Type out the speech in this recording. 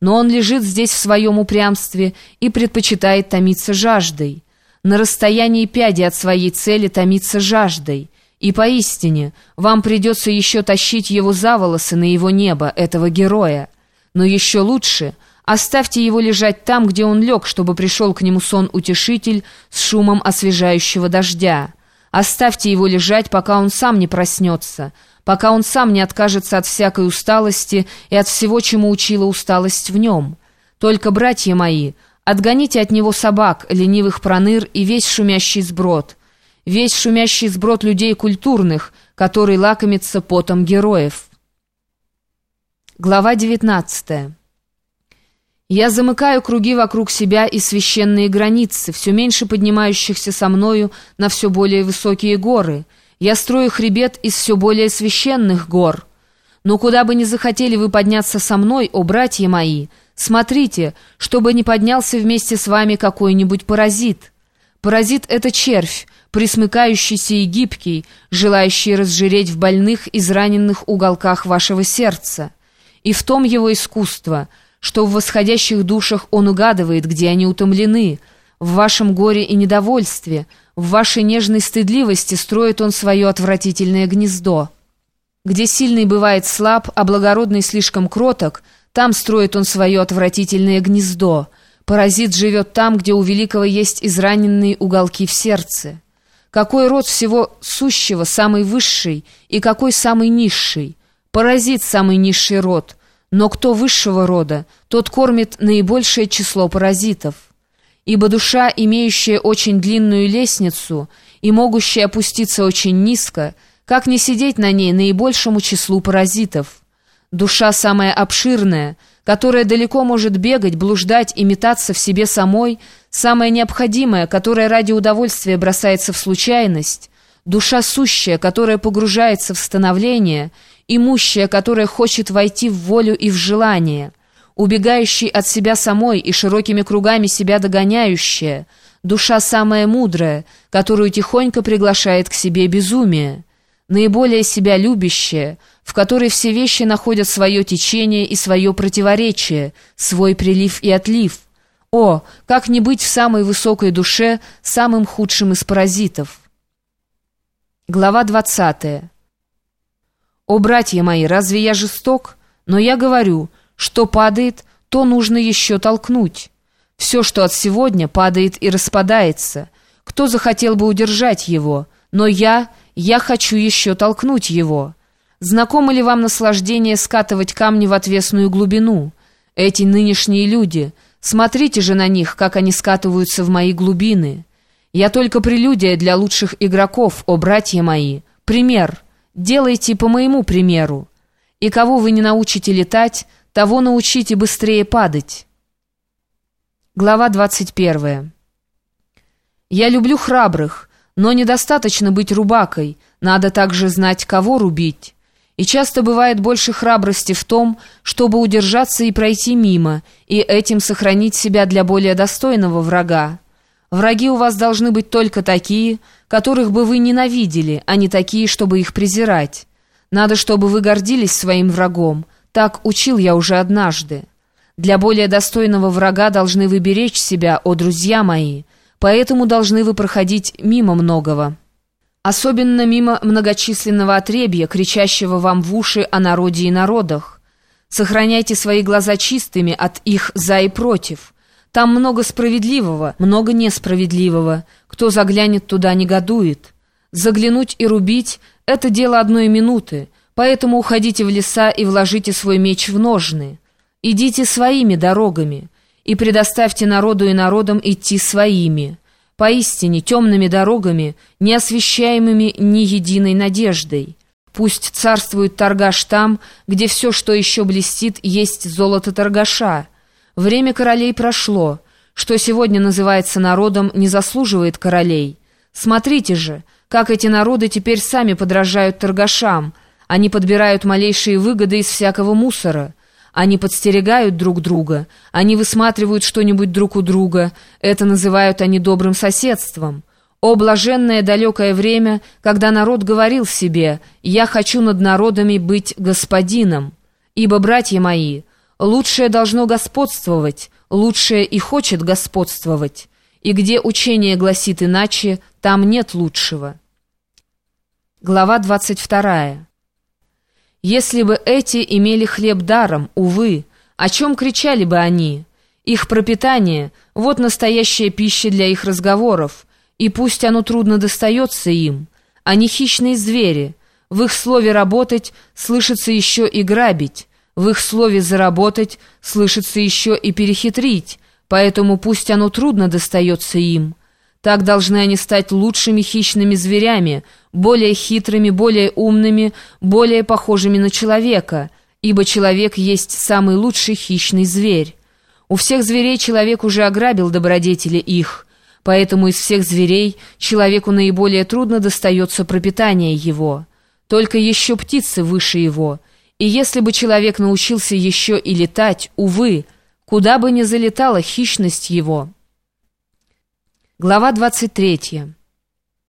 Но он лежит здесь в своем упрямстве и предпочитает томиться жаждой. На расстоянии пяди от своей цели томиться жаждой. И поистине, вам придется еще тащить его за волосы на его небо, этого героя. Но еще лучше — оставьте его лежать там, где он лег, чтобы пришел к нему сон-утешитель с шумом освежающего дождя. Оставьте его лежать, пока он сам не проснется, пока он сам не откажется от всякой усталости и от всего, чему учила усталость в нем. Только, братья мои, отгоните от него собак, ленивых проныр и весь шумящий сброд, весь шумящий сброд людей культурных, который лакомится потом героев. Глава девятнадцатая. Я замыкаю круги вокруг себя и священные границы, все меньше поднимающихся со мною на все более высокие горы. Я строю хребет из все более священных гор. Но куда бы ни захотели вы подняться со мной, о братья мои, смотрите, чтобы не поднялся вместе с вами какой-нибудь паразит. Паразит — это червь, присмыкающийся и гибкий, желающий разжиреть в больных, израненных уголках вашего сердца. И в том его искусство — что в восходящих душах он угадывает, где они утомлены, в вашем горе и недовольстве, в вашей нежной стыдливости строит он свое отвратительное гнездо. Где сильный бывает слаб, а благородный слишком кроток, там строит он свое отвратительное гнездо. Паразит живет там, где у великого есть израненные уголки в сердце. Какой род всего сущего самый высший и какой самый низший? Паразит самый низший род — но кто высшего рода, тот кормит наибольшее число паразитов. Ибо душа, имеющая очень длинную лестницу и могущая опуститься очень низко, как не сидеть на ней наибольшему числу паразитов? Душа самая обширная, которая далеко может бегать, блуждать и метаться в себе самой, самая необходимая, которая ради удовольствия бросается в случайность, душа сущая, которая погружается в становление – имущая, которая хочет войти в волю и в желание, убегающий от себя самой и широкими кругами себя догоняющая, душа самая мудрая, которую тихонько приглашает к себе безумие, наиболее себя любящая, в которой все вещи находят свое течение и свое противоречие, свой прилив и отлив. О, как не быть в самой высокой душе самым худшим из паразитов! Глава двадцатая. «О, братья мои, разве я жесток? Но я говорю, что падает, то нужно еще толкнуть. Все, что от сегодня, падает и распадается. Кто захотел бы удержать его? Но я, я хочу еще толкнуть его. Знакомо ли вам наслаждение скатывать камни в отвесную глубину? Эти нынешние люди, смотрите же на них, как они скатываются в мои глубины. Я только прелюдия для лучших игроков, о, братья мои. Пример». Делайте по моему примеру. И кого вы не научите летать, того научите быстрее падать. Глава 21. Я люблю храбрых, но недостаточно быть рубакой, надо также знать, кого рубить. И часто бывает больше храбрости в том, чтобы удержаться и пройти мимо, и этим сохранить себя для более достойного врага. Враги у вас должны быть только такие, которых бы вы ненавидели, а не такие, чтобы их презирать. Надо, чтобы вы гордились своим врагом. Так учил я уже однажды. Для более достойного врага должны вы беречь себя, о друзья мои, поэтому должны вы проходить мимо многого. Особенно мимо многочисленного отребья, кричащего вам в уши о народе и народах. Сохраняйте свои глаза чистыми от их «за» и «против». Там много справедливого, много несправедливого. Кто заглянет туда, негодует. Заглянуть и рубить — это дело одной минуты, поэтому уходите в леса и вложите свой меч в ножны. Идите своими дорогами и предоставьте народу и народам идти своими, поистине темными дорогами, не освещаемыми ни единой надеждой. Пусть царствует торгаш там, где все, что еще блестит, есть золото торгаша — Время королей прошло. Что сегодня называется народом, не заслуживает королей. Смотрите же, как эти народы теперь сами подражают торгашам. Они подбирают малейшие выгоды из всякого мусора. Они подстерегают друг друга. Они высматривают что-нибудь друг у друга. Это называют они добрым соседством. О, блаженное далекое время, когда народ говорил себе «Я хочу над народами быть господином». Ибо, братья мои, Лучшее должно господствовать, лучшее и хочет господствовать. И где учение гласит иначе, там нет лучшего. Глава 22. Если бы эти имели хлеб даром, увы, о чем кричали бы они? Их пропитание — вот настоящая пища для их разговоров, и пусть оно трудно достается им. Они хищные звери, в их слове «работать» слышится еще и «грабить», в их слове «заработать» слышится еще и «перехитрить», поэтому пусть оно трудно достается им. Так должны они стать лучшими хищными зверями, более хитрыми, более умными, более похожими на человека, ибо человек есть самый лучший хищный зверь. У всех зверей человек уже ограбил добродетели их, поэтому из всех зверей человеку наиболее трудно достается пропитание его. Только еще птицы выше его, и если бы человек научился еще и летать, увы, куда бы ни залетала хищность его. Глава 23.